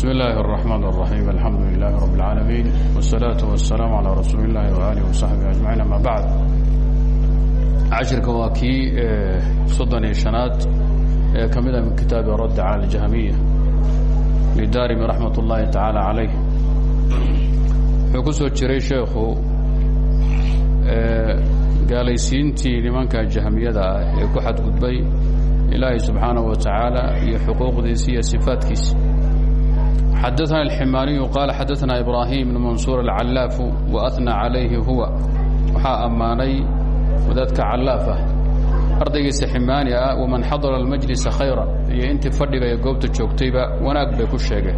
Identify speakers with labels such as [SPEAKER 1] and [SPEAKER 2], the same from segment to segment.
[SPEAKER 1] bismi illaahi araxmaan araxiim alxamdu lilaahi rabb alcaalamiin wasalaatu wasalaamu calaa rasuuli illahi waaalihi wasaxbihi ajmaciin ama bacd cashirka waa kii e, soddon iyo shanaad ee ka mid ah min kitaabi radda cala aljahmiya lidaarimi raxmat ullaahi tacaala calayh. Wuxuu ku soo jiray sheekhu e, gaalaysiintii nimanka jahmiyada ah ee ku xadgudbay ilaahay subxaanahu wa tacaala iyo xuquuqdiisi iyo sifaadkiisi xadaثna الximaniyu qaala xadaثna ibrahim bn mansuur alcalaaf waأثnى calayhi huwa waxaa ammaanay wadaadka callaaf ah ardaygiisa ximaani ah waman xadara almajlisa khayra iyo intii fadhiga ee goobta joogtayba wanaag bay ku sheegeen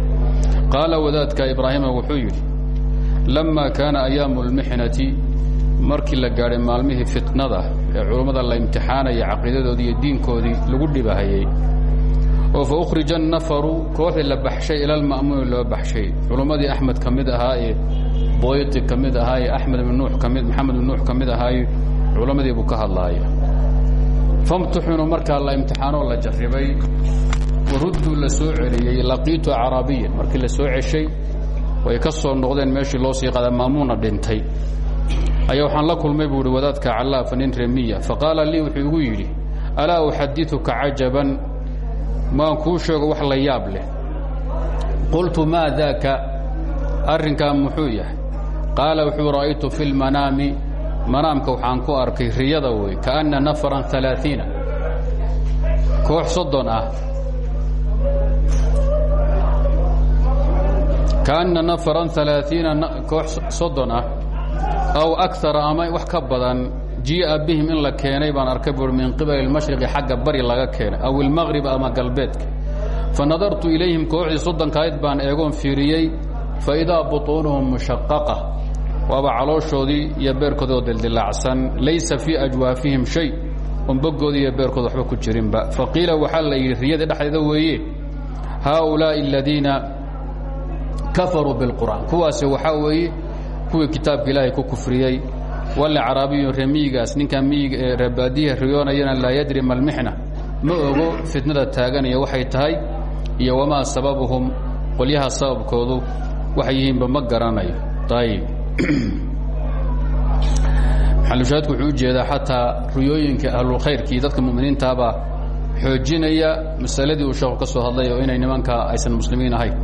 [SPEAKER 1] qaala wadaadka ibraahima wuxuu yidhi lamma kaana ayaamu اlmixnati markii la gaadhay maalmihii fitnada ee culummada la imtixaanaya caqiidadoodii iyo diinkoodii lagu dhibahayey oo fa ukhrija nafaru kooxdii la baxshay ila lma'muuni loo baxshay culummadii axmed ka mid ahaa ee boyti ka mid ibn nuux ka mid ibn nuux ka mid ahaaye culammadii ka hadlaaya famtuxinuu markaa la imtixaanoo la jarribay warudduu la soo celiyey laqiitu markii la soo way ka soo noqdeen meeshii loo sii qadaa maamuuna dhintay ayaa waxaan la kulmay buu wadaadka callaafa nin remiya faqaala lii wuxuu igu yidhi alaa uxadiuka cajaban maan kuu sheego wax la yaab leh. Qultu maa daaka? Arrinkaa muxuu yahay. Qaala wuxuu ra'aytu fi lmanaami manaamka waxaan ku arkay riyada wey kaanna nafaran alaaiina koox soddon ah. Kaanna nafaran alaaiina koox soddon ah. Aw akara ama wax ka badan jii'a bihim in la keenay baan arkay bui min qibali الmashriqi xagga bari laga keenay aw الmaqrib ama galbeedka fanadartu ilayhim kooxdii soddonkayd baan eegoon fiiriyey faidaa buطuunuhum mushaqaqa waaba calooshoodii iyo beerkoodii oo dildilaacsan laysa fii ajwaafihim shay on bogoodii iyo beerkooda waxba ku jirinba faqiila waxaa la yidhi riyada dhexdeeda weeye haaulaaءi aladiina kafaruu biاlqur'an kuwaasi waxaa weeye kuwii kitaabka ilaahay ku kufriyey walla caraabiyu remiyigaas ninkan miyiga ee reebaadiha riyoonayana laa yadri ma almixna ma ogo fitnada taaganaya waxay tahay iyo wamaa sababuhum qolyaha sababkoodu waxay yihiinba ma garanayo ayb maxalushaadku wuxuu u jeedaa xataa ruyooyinka ahlulkhayrkii dadka muminiintaabaa xoojinaya masaladii uu sheekhu ka soo hadlay oo inay nimanka aysan muslimiin ahayn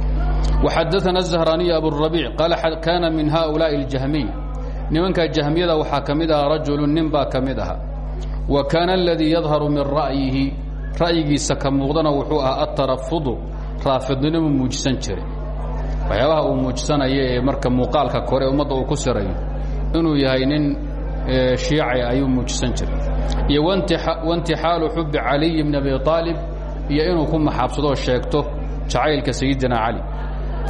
[SPEAKER 1] waxadaana الزahraaniy aburabiic qaala kaana min haؤulaaءi اljahmiy nimanka jahmiyada waxaa ka mid ahaa rajulu nin baa ka mid ahaa wa kaana aladii yadharu min ra'yihi ra'yigiisa ka muuqdana wuxuu ahaa atarafudu raafidnimo muujisan jiray. Waxyaabaha uu muujisanaya ee marka muuqaalka kore ummadda uu ku sirayo inuu yahay nin shiici ayuu muujisan jiray. Iyo waintixaalu xubbi caliyi bni abi aalib iyo inuu ku maxaabsadoo sheegto jacaylka sayidina cali.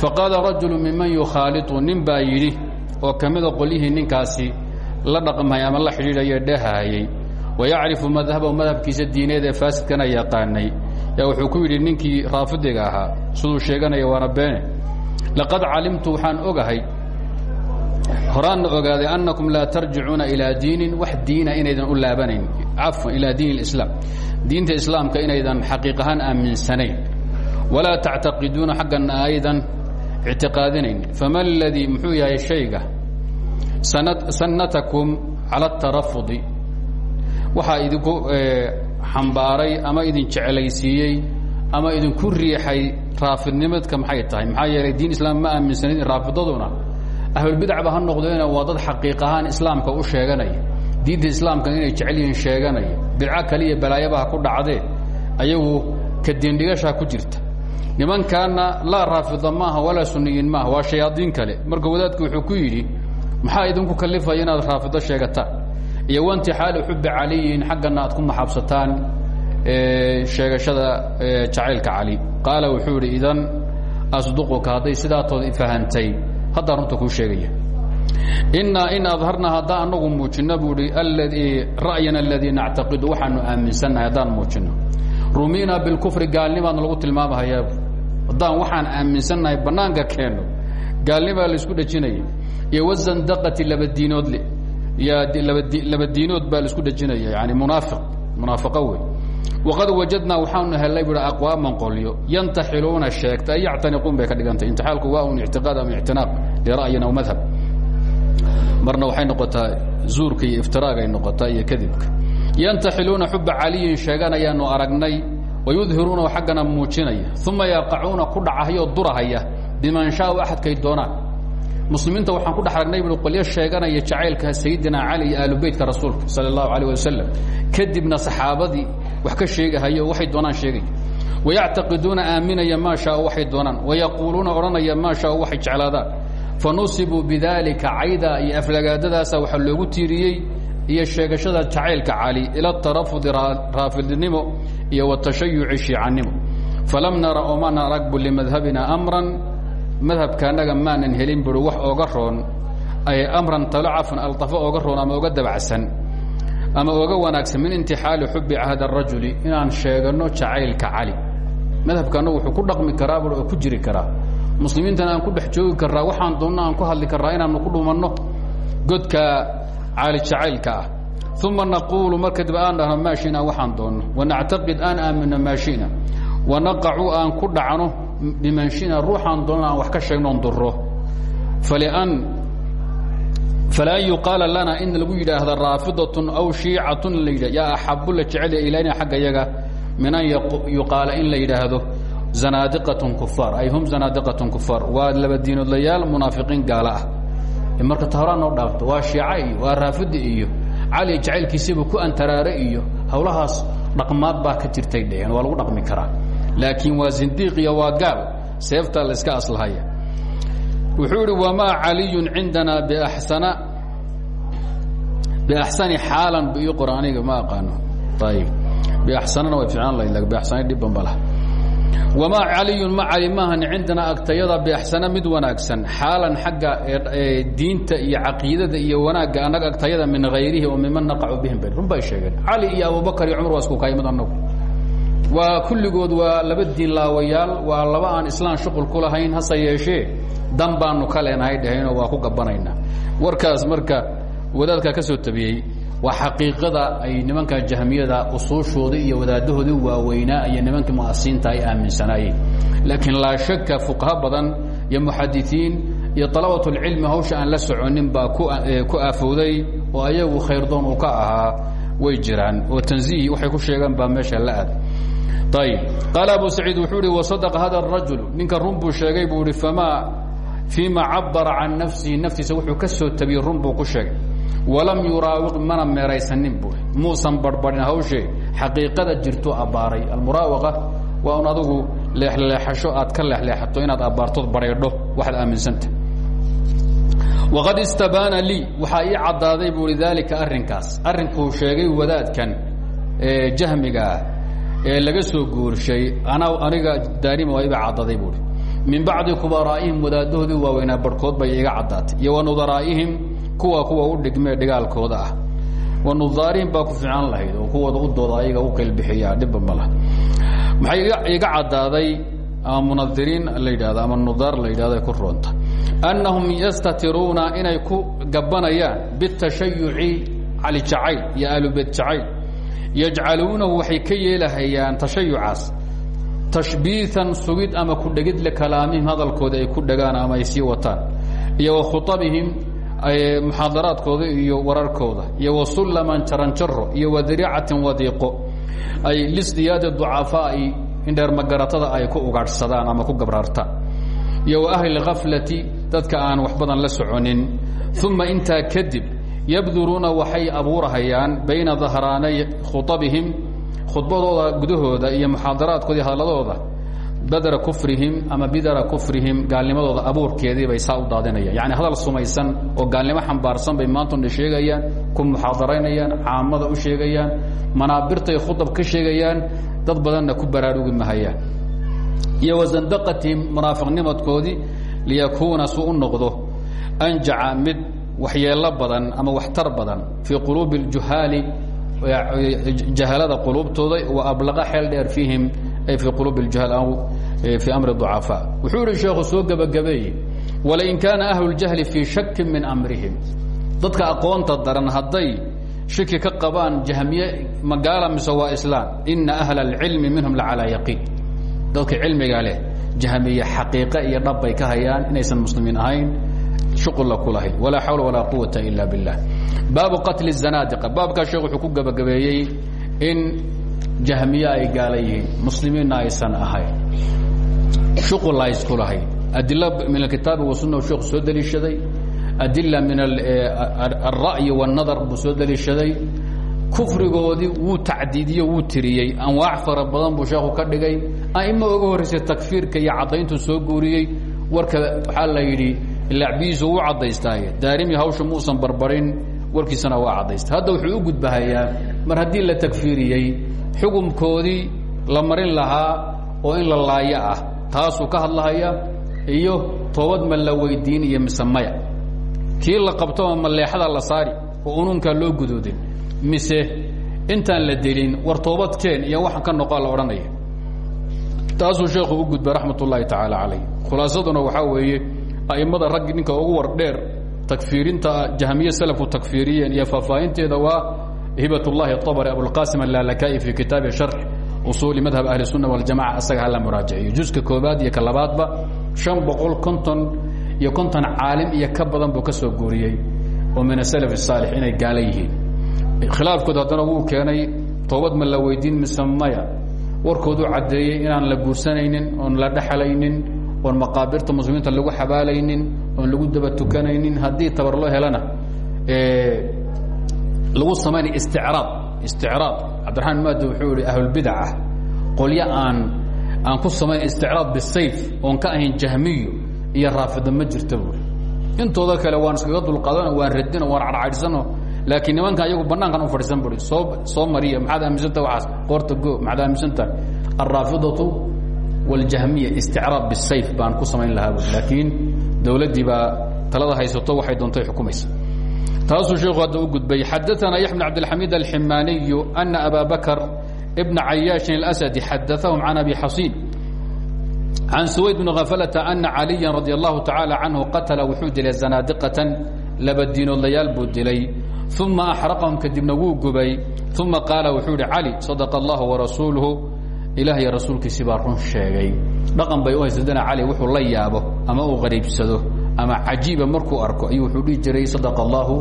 [SPEAKER 1] Faqaala rajulu miman yukhaaliطu nin baa oo ka mida ninkaasi la dhaqmay ama la xidhiidhaye dhehahayey wayacrifu madhabahu madhabkiisa diineed ee faasidkana yaqaanay. Yaa wuxuu ku yidhi ninkii raafidiga ahaa siduu sheeganaya waana beene. Laqad calimtu waxaan ogahay horaanna ogaaday annakum laa tarjicuuna ilaa diinin wax diina inaydan u laabanayn. Cafwan ilaa diin اlislaam diinta islaamka inaydan xaqiiq ahaan aaminsanayn. Walaa tactaqiduuna xaggana ictiqaadinayn fama اladii muxuu yahay shayga sanatakum cala اtarafudi waxaa idinku xambaaray ama idin jeclaysiiyey ama idinku riixay raafidnimadka maxay tahay maxaa yeelay diin islaam ma aaminsanin raafidaduna ahlulbidacba ha noqdeena waa dad xaqiiq islaamka u sheeganaya diinta islaamka inay jecel yihiin sheeganaya bidco kaliya balaayabaha ku dhacdee ayagu ka diindhigashaa ku jirta nimankaana laa raafida maaha walaa suniyiin maaha waa shayaadiin kale. Marka wadaadku wuxuu ku yidhi maxaa idinku kalifaya inaad raafido sheegataan iyo waintixaali xubbi caliyin xaggana aad ku maxaabsataan sheegashada jacaylka cali. Qaala wuxuu idhi idan asduquka hadday sidaatood ifahantay haddaan runta kuu sheegaya. Innaa in adharna haddaan anagu muujinno buu hi ra'yana aladii nactaqidu waxaanu aaminsannahay haddaan muujinno. Rumiinaa bilkufri gaalnimaadna lagu tilmaamahayaa haddaan waxaan aaminsannahay bannaanka keenno gaalnimaa la isku dhejinaya iyo wazandaqati labadiinoodle iyo laba diinood baa la isku dhejinaya yani munaafiq munaafiqo wey. Waqad wajadnaa waxaanu helay bu aqwaaman qolyo yantaxiluuna sheegta ay yactaniquun bay ka dhigantay intixaalku waa un ictiqaad ama ictinaaq lira'yin aw madhab. Marna waxay noqotaa zuurka iyo iftiraagay noqotaa iyo kadibka. Yantaxiluuna xuba caliyin sheeganayaanu aragnay wayudhiruuna xaggana muujinaya uma yaqacuuna ku dhacahayoo durahaya biman shaau axadkay doonaan muslimiinta waxaan ku dhex aragnay bui qolyo sheeganaya jacaylka sayidina cali iyo aalubeytka rasuulka sala allahu alayh wasalam kadibna saxaabadii wax ka sheegahayo waxay doonaan sheegaya wayactaqiduuna aaminaya maa shaau waxay doonaan wayaquuluuna odhanaya maa shaau waxay jeclaadaan fanusibuu bidalika cayda iyo aflagaadadaasa jacaylka cali ila tarafudi raafidnimo iyo watashayuci shiicannimo. Falam nara omana aragbu limadhabina amran madhabkaannaga maanan helin bui wax oga roon ay amran talacafan alطafo oga roon ama oga dabacsan ama oga wanaagsan min intixaali xubi cahd arajuli inaan sheegano jacaylka cali. Madhabkaannagu wuxuu ku dhaqmi karaa bui ku jiri karaa. Muslimiintana aan ku dhex joogi waxaan doonno aan ku hadli karraa inaanu ku dhumanno godka caali jacaylka ah uma naquulu mar kadib aan dhahno maa shina waxaan doonno wanactaqid aan aamino maa shina wanaqacu aan ku dhacno biman shina ruuxaan doonno aan wax ka sheegnoon duro falan yuqaala lana in lagu yidhaahda raafidatun aw shiicatun la yidha yaa axabu la jecel ilayna xagga yaga min an yuqaala in la yidhaahdo zanaadiqatun kufaar ay hum zanaadiqatun kufaar waa laba diinoodlayaal munaafiqiin gaala ah marka tahraa noo dhaafto waa shiica iyo waa raafida iyo cali jacaylkiisiiba ku antaraare iyo hawlahaas dhaqmaad baa ka jirtay dheheen waa lagu dhaqmi karaa. Laakiin waa zindiiq iyo waa gaal seeftaa la iska aslahaya. Wuxuu idhi wamaa caliyun cindana biaxsana biaxsani xaalan bu ii qoran aniga ma aqaano. Ayib biaxsanana way fiicnaan lahayd biaxsani dhibban ba laha wamaa caliyun ma cali maahan cindana agtayada biaxsana mid wanaagsan xaalan xagga diinta iyo caqiidada iyo wanaagga annaga agtayada min hayrihi oo miman naqacu bihim bay run bay sheegeen cali iyo abubakar iyo cumar waa isku kaymid annagu waa kulligood waa laba diin laawayaal waa laba aan islaan shuqul ku lahayn hase yeeshee dan baanu ka leenahay dhehayno waa ku gabbanaynaa warkaas marka wadaadkaa ka soo tabiyey waa xaqiiqada ay nimanka jahmiyada usuushooda iyo wadaadahoodii waaweynaa iyo nimankii muasiinta ay aaminsanaayeen laakiin laa shaka fuqaha badan iyo muxadisiin iyo alabatulcilmi hawsha aan la soconin baa ku aafowday oo ayagu khayrdoon uu ka ahaa way jiraan. Oo tanziih waxay ku sheegaan baa meesha la aad. Ayb qaala abu saciid wuxuu ihi wasadaqa hada rajul ninka run sheegay buu ihi famaa fiima cabara can nafsihi naftiisa wuxuu ka soo ku sheegay walam yuraawiq mana meeraysanin bu muusan barbarin hawshee xaqiiqada jirto abbaaray. Almuraawaqa waa un adugu leexleexasho aad ka leexleexato inaad abbaartood bareedho waxaad aaminsanta. Waqad istabaana lii waxaa ii caddaaday buu i daalika arrinkaas. Arrinkuu sheegay wadaadkan jahmigaah ee laga soo guurshay ana aniga daarima waa iba caddaday buui min bacdi kubaraa'ihim wadaadahoodii waaweynaa barhkood bay iga caddaatay. Iyo wa nudaraa'ihim kuwa kuwa u dhigmee dhigaalkooda ah. Wa nudaarihim baa ku fiican lahayd oo kuwooda u dooda ayaga u qaylbixiyaa dhibba ma laha. Maxay iga caddaaday ama munadiriin la yidhahdo ama nudaar la yidhahdo ku roonta. Annahum yastatiruuna inay ku gabbanayaan bitashayuci cali jacayl iyo aalubeyt jacayl. Yajcaluunahu waxay ka yeelahayaan tashayucaas. Tashbiian sugid ama ku dhegid likalaamihim hadalkooda ay ku dhegaan ama ay sii wataan. Iyo wa khuabihim muxaadaraadkooda iyo wararkooda iyo wa sullaman jaranjaro iyo wa diriicatin wadiiqo ay lisdiyaadi ducafaai indheer magaratada ay ku ugaadhsadaan ama ku gabraartaan iyo ahli khaflati dadka aan wax badan la soconin. Uma intaa kadib yabduruuna waxay abuurahayaan bayna dahraanay khuabihim khudbadooda gudahooda iyo muxaadaraadkooda iyo hadalladooda badra kufrihim ama bidara kufrihim gaalnimadooda abuurkeedii bay saa u daadinayaan. Yani hadal sumaysan oo gaalnimo xambaarsan bay maantuna sheegayaan ku muxaadaraynayaan caamada u sheegayaan manaabirtay khudab ka sheegayaan dad badanna ku baraarugi mahayaan. Iyo wasandaqatihim munaafiqnimadkoodii liyakuuna su u noqdo anjaca mid waxyeelo badan ama waxtar badan fii quluubi اljuhaali jahalada quluubtooda wa ablaqa xeel dheer fiihim ay fii quluubi اljuhaal fii amri ducafaa. Wuxuu ihi sheekhu soo gebagabeeye walain kaana ahlu ljahli fii shakin min amrihim. Dadka aqoonta daran hadday shiki ka qabaan jahmiye magaala mise waa islaam? Ina ahla alcilmi minhum la calaa yaqiin. Dadka cilmiga leh jahmiye xaqiiqe iyo dhab bay ka hayaan inaysan muslimiin ahayn shuqulla ku lahayn. Walaa xawla walaa quwata ila billah. Baabu qatli zanaadiqa baabkaa sheekh wuxuu ku gebagabeeyey in jahmiye ay gaala yihiin muslimiinna aysan ahayn shuqul ay isku lahayn adilo min alkitaabi wasunna sheekhu soo deliishaday adila min alra'yi wاnadar buu soo deliishaday kufrigoodii wuu tacdiidiyo wuu tiriyey. Anwaac fara badan buu sheekhu ka dhigay. Aima oga horraysay takfiirka iyo caddayntu soo guuriyey. Warka waxaa la yidhi lacbihiisu wuu caddaystaaye. Daarimi hawsha muusan barbarin warkiisana waa caddaystay. Hadda wuxuu u gudbahayaa mar haddii la takfiiriyey xukumkoodii la marin lahaa oo in la laayo ah taasuu ka hadlahaya iyo toobad ma la weydiin iyo mise maya. Kii la qabtoma maleexada la saari oo unuunkaa loo gudoodin mise intaan la delin war toobadkeen iyo waxaan ka noqoa la odhanaya. Taasuu sheekhu u gudbay raxmat ullaahi tacaala calayh khulaasaduna waxaa weeye a'immada raggi ninka ugu war dheer takfiirinta jahmiye salafku takfiiriyeen iyo faahfaahinteeda waa hibat ullahi abri abulqasim allalaka'i fii kitaabi sharx usuuli madhab ahli sunna waljamaca asaga hala muraajiciyo juska koobaad iyo ka labaadba konton iyo konton caalim iyo ka badan buu ka soo guuriyey oo min asalaf الsaalix inay gaala yihiin. Khilaafkood haddana wuu keenay toobad ma la weydiin mise warkoodu caddeeyey inaan la guursanaynin oon la dhexlaynin oon maqaabirta muslimiinta lagu xabaalaynin oon lagu daba tukanaynin haddii tabar loo helana lagu samaynay isticraad isticraad cabdiraxmaan maadi wuxuu ihi ahlulbidaca qolyo aan aan ku samayn isticraad bisayf oon ka ahayn jahmiyo iyo raafida ma jirta buuri intooda kale waan iskaga dulqaadano waan radino waan cadhcaydhsano laakiin nimankan ayagu banaankan u fadhiisan buri soo soo mariya maxaad aaminsanta waaas qoorta go maxaad aaminsanta alraafidatu waاljahmiya isticraad bisayf baan ku samayn lahaa bui laakiin dowladdii baa talada haysato waxay doontay xukumaysa taasuu sheekhu hadda u gudbay xadaana yax bn cabdilxamiid alximaaniyu ana aba bakr bna cayaashin اlasadi xadaahum can abi xasiin can suwayd bn khaflata ana caliya radi allahu tacaala canhu qatala wuxuu dilay zanaadiqatan laba diinoodlayaal buu dilay uma axraqahum kadibna wuu gubay uma qaala wuxuu ihi cali sadaqa allahu warasuuluhu ilaah iyo rasuulkiisii baa run sheegay dhaqan bay u haysatana cali wuxuu la yaabo ama uu qariibsado ama cajiiba markuu arko ayuu wuxuu dhihi jiray sadaqa allahu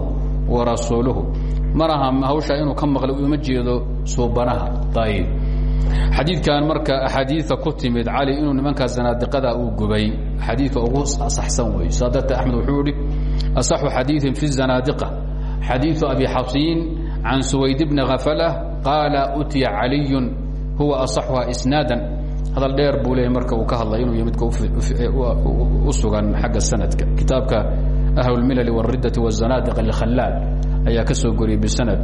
[SPEAKER 1] warasuuluhu maraha hawshaa inuu ka maqlay uma jeedo suubanaha. Ayb xadiidkan marka axaadiia ku timid cali inuu nimankaa zanaadiqada uu gubay xadiidka ugu saxsan wey saa dartee wuxuu ihi asaxu xadiiin fi zanaadiqa xadiiثu abi xasiin can suwayd bni khaflah qaala utiya caliyun huwa aصaxuha isnaadan hadal dheer buu leeyay marka uu ka hadlay inuu midka u sugan xagga sanadka kitaabka ahl اlmilal wاridati wالzanaadiq lkhalaal ayaa ka soo goriyey bisanad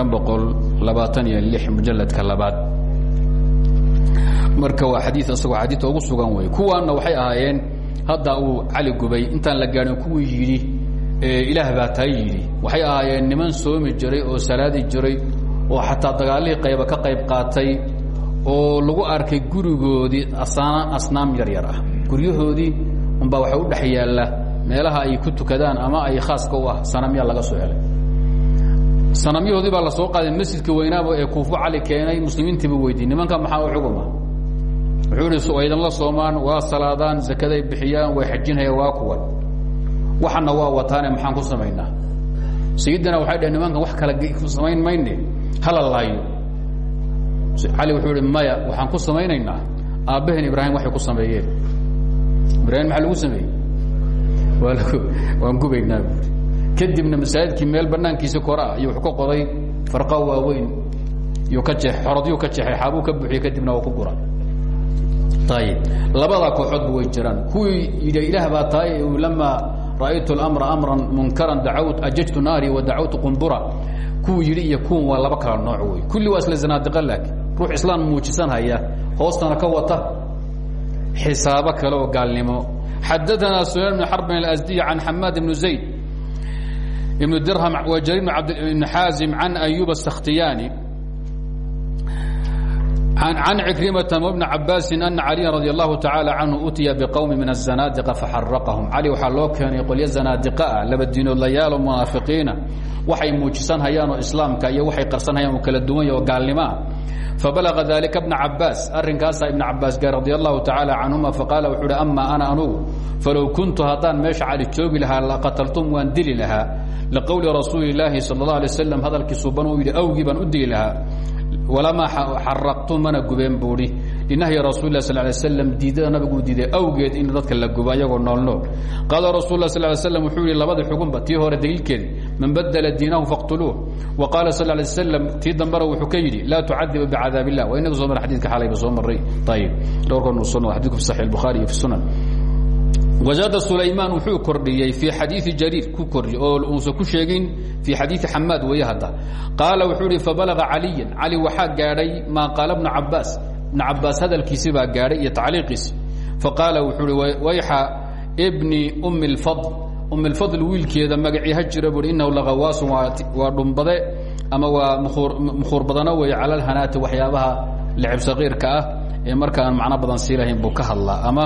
[SPEAKER 1] an boqol labaatan iyo lix mujaladka labaad marka waa xadii isagoo xadiita ugu sugan wey kuwaanna waxay ahaayeen hadda uu cali gubay intaan la gaadhin kuwii yidhi ilaah baa taa yidhi waxay ahaayeen niman soomi jiray oo salaadi jiray oo xataa dagaalihii qayba ka qayb qaatay oo lagu arkay gurigoodii asnaam yar yar ah. Guryahoodii unbaa waxa u dhex meelaha ay ku tukadaan ama ay khaaska u ah sanamya laga soo helay. Sanamyahoodii baa la soo qaaday masjidka weynaaba ee kuufo cali keenay muslimiintiiba weydiiy nimanka maxaa u xuguma? Wuxuu ihi way idinla soomaan waa salaadaan zakaday bixiyaan way xajinhayaan waa kuwan. Waxana waa wataane maxaan ku samaynaa sayidina waxay dhaheen nimankan wax kala samayn mayne hala cali wuxuu ihi maya waxaan ku samaynaynaa. Aabbaheen ibraahim waxay ku sameeyeen. Ibraahim maxaa lagu sameeyey? Waa waan gubaynaa buuri kadibna masaajidkii meel banaankiisa koraa iyo wuxuu ka qoday farqa waaweyn yuu ka jee xorodyuu ka jeexay xaabuu ka buuxiyey kadibna waa ku gura ayib labadaa kooxoodba way jiraan kuwii yidhi ilaah baa tahay lamaa ra'aytu اlamra amran munkaran dacawt ajajtu naari wa dacawtu qumbura kuwuu yidhi iyo kuwan waa laba kala nooc wey kulli waa isla zanaadiqa laakiin ruux islaam muujisanhaya hoostana ka wata xisaabo kale oo gaalnimo. Xadaanaa sulayl bn xarbin alasdiy can xamaad ibn zayd ibn dirham wajari bn xaazim can ayuba asakhtiyaani can cikrimata wbni cabaasin ana caliya radi allahu tacaala canhu utiya biqowmi min azanaadiqa faxaraqahum cali waxaa loo keenay qolyo zanaadiqaah laba diinoodlayaalo munaafiqiina waxay muujisan hayaan oo islaamka iyo waxay qarsan hayaan oo kala duwan yaho gaalnimoah fabalaga dalika bna cabaas arrinkaasaa ibna cabaas gaar radi allahu tacaala canhuma faqaala wuxuu uhi ama ana anugu falow kuntu haddaan meesha cali joogi lahaa laqataltum waan dili lahaa liqowli rasuuli illaahi sal اla alay waslam hadalkii suban uu yidhi awgii baan u dili lahaa walamaa xaraqtu mana gubeen buuhi linahyi rasul lah sal lay slam diidada nabiguu diiday awgeed in dadka la gubo ayagoo nool nool qaala rasul lah sal ly slam wuxuu yihi labadii xugunba tii hore daliilkeedi man badla diinahu faqtuluuh. Wa qaala sal lay slam tii dambena wuxuu ka yidhi laa tucadiba bicadaab illah waa inaga soo mar xadidka xalayba soo maray ayib dhowrkan xadidku fi saxi bukhari iyo fi sunan. Wazaada sulaymaan wuxuu kordhiyey fii xadiii jariir ku kordhiyey oo uusan ku sheegin fii xadiii xamaad weeye hadda. Qaala wuxuu ihi fabalaga caliyan. Cali waxaa gaadhay maa qaala bnu cabaas ibnu cabaas hadalkiisi baa gaadhay iyo tacliiqiisi. Faqaala wuxuu ihi wayxa bni ummi اlfadl ummi اlfadl wiilkeeda magacii ha jira buui inahu lagawaasun waa dhumbade ama waa mukhuur badano weeye cala alhanaati waxyaabaha lecib saqiirka ah ee marka aan macno badan sii lahayn buu ka hadlaa. Ama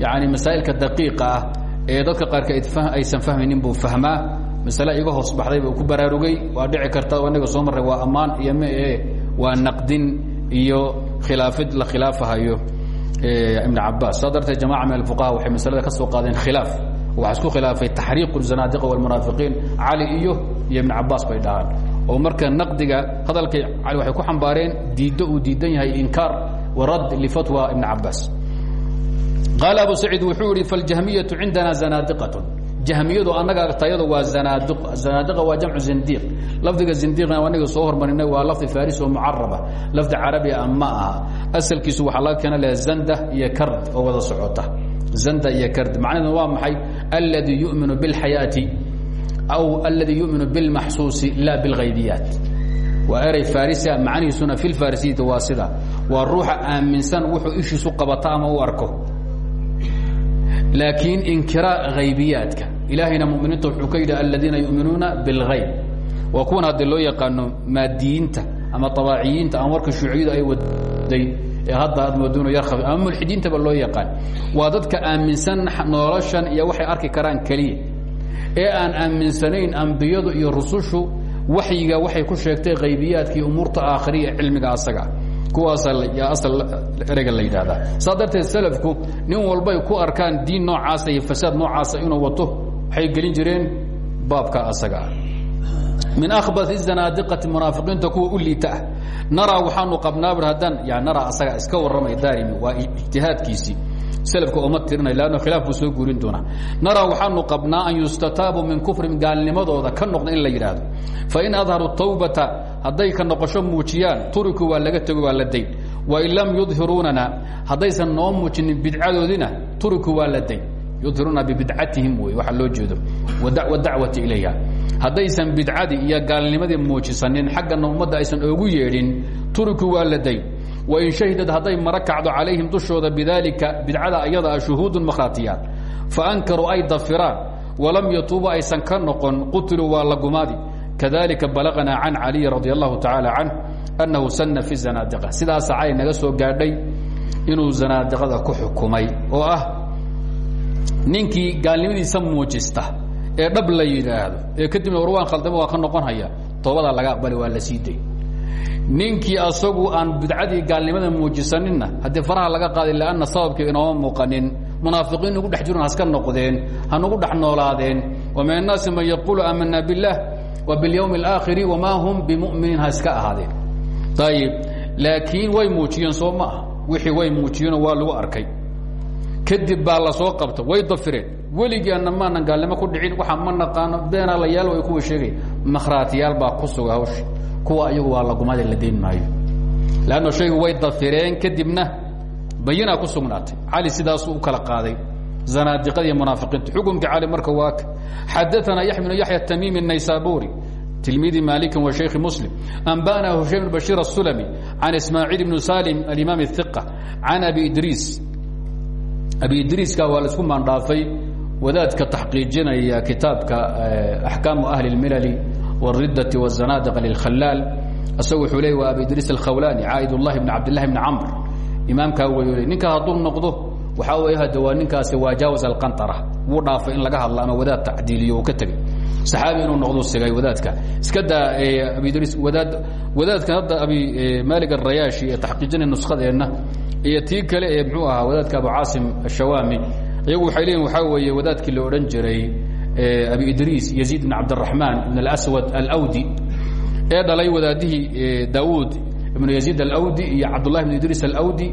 [SPEAKER 1] yani masaa'ilka daqiiqa ah ee dadka qaarka aysan fahmaynin buu fahmaa. Masale iga hoos baxday buu ku baraarugay waa dhici karta anaga soo marray waa ammaan iyo mae waa naqdin iyo khilaafid la khilaafahayo ibn cabaas. Saa darteed jamaca min alfuqaha waxay masalada ka soo qaadeen khilaaf. Waxaa isku khilaafay taxriiqu zanaadiqa walmunaafiqiin cali iyo iyo ibn cabaas bay dhahaan. Oo marka naqdiga hadalkay cali waxay ku xambaareen diiddo uu diidan yahay inkaar warad lifatwa ibn cabaas. Qaal abu saciid wuxuu ihi faljahmiyau cindana zanaadiqat jahmiyadu annaga tayadu waa zanaadi zanaadiqa waa jamcu zindiiq lafdiga zindiiqna aniga soo hormarinay waa lafdi faris oo mucaraba lafdi carabiga a ma aha asalkiisu waxaa laga keena laha zanda iyo kard oo wada socota zanda iyo kard macnaheedu waa maxay alladii yuminu biاlxayaati aw alladii yuminu biاlmaxsuusi la biاlghaybiyaat waa eray farisia macnihiisuna fi lfarisiyati waa sida waa ruuxa aaminsan wuxuu ishiisu qabata ama u arko laakiin inkira haybiyaadka ilaahayna muminiinta wuxuu ka yidhi aladiina yuminuuna biاlhayb waa kuwan haddii loo yaqaano maadiyiinta ama abaaciyiinta ama warka shuuciyadu ay waday ee hadda aad mooduno yar ama mulxidiintaba loo yaqaan waa dadka aaminsan noloshan iyo waxay arki karaan keliya ee aan aaminsanayn ambiyadu iyo rusushu waxyiga waxay ku sheegtay haybiyaadkii umuurta aakhiriya cilmiga asaga kuwaasaa asal ereyga la yidhaahdaa. Saa darteed salafku nin walbay ku arkaan diin noocaasa iyo fasaad noocaasa inuu wato waxay gelin jireen baabka asaga ah. Min akhbati zanaadiqati munaafiqiinta kuwa u liita ah. Naraa waxaanu qabnaa haddaan ya naraa asaga iska warramay daarimi waa ijtihaadkiisii slka ooma tirinay lanno khilaaf soo guurin doonaa. Naraa waxaanu qabnaa an yustataabu min kufrin gaalnimadooda ka noqda in la yidhaahdo fain adharu tawbata hadday ka noqosho muujiyaan turiku waa laga tego waa la dayn. Wain lam yudhiruunana haddaysan noo muujinin bidcadoodina turiku waa la dayn. Yudhiruuna bibidcatihim wey waxa loo jeedo. Wadacwati ilayha. Haddaysan bidcadii iyo gaalnimadii muujisanin xaggana ummadda aysan oogu yeedhin turiku waa la dayn wain shahidad hadday mara kacdo calayhim dushooda bidaalika bidcada ayada a shuhuudun makhaatiyaan faankaruu ay dafiraan walam yatuubu aysan ka noqon qutiluu waa la gumaadi kadalika balaغnaa can caliyi radi allahu tacaala annahu sana fi zanaadiqa sidaasa cali naga soo gaadhay inuu zanaadiqada ku xukumay oo ah ninkii gaalnimadiisa muujista ee dhab la yidhaahdo ee kadibna warwaan khaldama waa ka noqon haya toobadaa laga aqbali waa la sii ninkii asagu aan bidcadii gaalnimada muujisaninna haddii faraha laga qaaday lanna sababkii inooma muuqanin munaafiqiin nugu dhex jiron haska noqdeen ha nugu dhex noolaadeen wa min annaasi man yaquulu aamana biاllah wa biاlyawmi اlaakhiri wamaa hum bimuminiin ha iska ahaadeen ayib laakiin way muujiyeen soo ma ah wixii way muujiyeenoo waa lagu arkay kadib baa la soo qabta way dafireen weligii anna maanan gaalnimo ku dhicin waxaa ma naqaano beenaa la yaal way kuwa sheegay makhraatiyaal baa ku suga hawsha kuwa iyagu waa lagumada la dayn maayo. Lanno shaygu way dafireen kadibna bayinaa ku sugnaatay. Cali sidaasuu u kala qaaday. Zanaadiqada iyo munaafiqiinta xukunka cali marka waa ka xadaanaa yaxya bnu yaxya tamiimi naysaburi tilmidi maaliki wa shaykhi muslim anba'na hushaym bashiir asulami can ismaaciil bnu salim alimaam اhiqa can abi idriis. Abi idriiska waa la isku maandhaafay. Wadaadka taxqiijinaya kitaabka eh, axkaamu ahli اlmilali wاridati wالzanaadiqa lilkhalaal isagu wuxuu leey waa abi idriis alkhawlani caaidulahi bn cabdillahi bni camr imaamkaa wey ninkaa hadduu noqdo waxaa wey hade waa ninkaasi waa jaawaz alqantara wuu dhaafay in laga hadla ama wadaad tacdiiliyo uu ka tegey saxaabi inuu noqdo sigay wadaadka iska daa abi idriis wadaad wadaadkan hadda abi maalik alrayaashi ee taxqiijinay nuskadeenna iyo tii kale ee muxuu ahaa wadaadka abu caasim ashawaami iyagu waxay leeyihin waxaa weeye wadaadkii la odhan jiray abi idriis yaziid bn cabdiraxmaan ibn alaswad alawdi ee dhalay wadaadihii daawuud ibnu yaziid alawdi iyo cabdullahi bn idriis alawdi.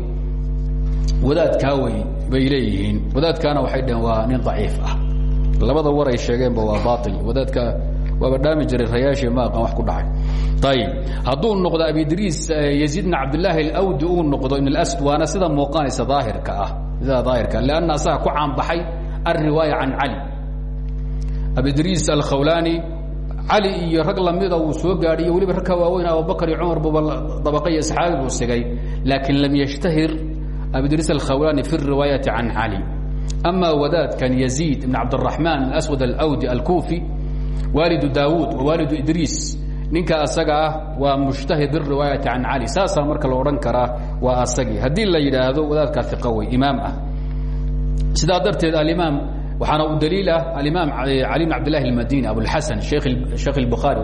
[SPEAKER 1] Wadaadkaa wey bay leeyihiin. Wadaadkaana waxay dhaheen waa nin daciif ah. Labada war ay sheegeenba waa baail wadaadka waaba dhaami jiray rayaashi ma aqaan wax ku dhacay. Ayib hadduu noqdo abi idriis yaziid bn cabdillaahi alawdi uu noqdo ibn alaswad waana sida muuqanaysa daahirka ah. Sida daahirka lanna asaga ku caanbaxay alriwaaya can cali abidriis alkhawlani cali iyo rag lamida uu soo gaadhiyo weliba rag ka waaweyn abubakar iyo cumar buba dabaqa iyo sigay laakiin lam yashtahir abidriis alkhawlani fi riwaayati can cali ama wadaadkan yaziid ibn cabdiraxmaan alaswad alawdi alkuufi waalidu daawuud wa waalidu idriis ninka asaga ah waa mushtahir biriwaayati can cali saasaa marka la odhan karaa waa asagii. Haddii la yidhaahdo wadaadkaa iqa wey imaam ah. Sidaa darteed alimaam waxaana u daliil ah alimaam cali bn cabd lahi اmadini abulxasan sheekh اbukhaari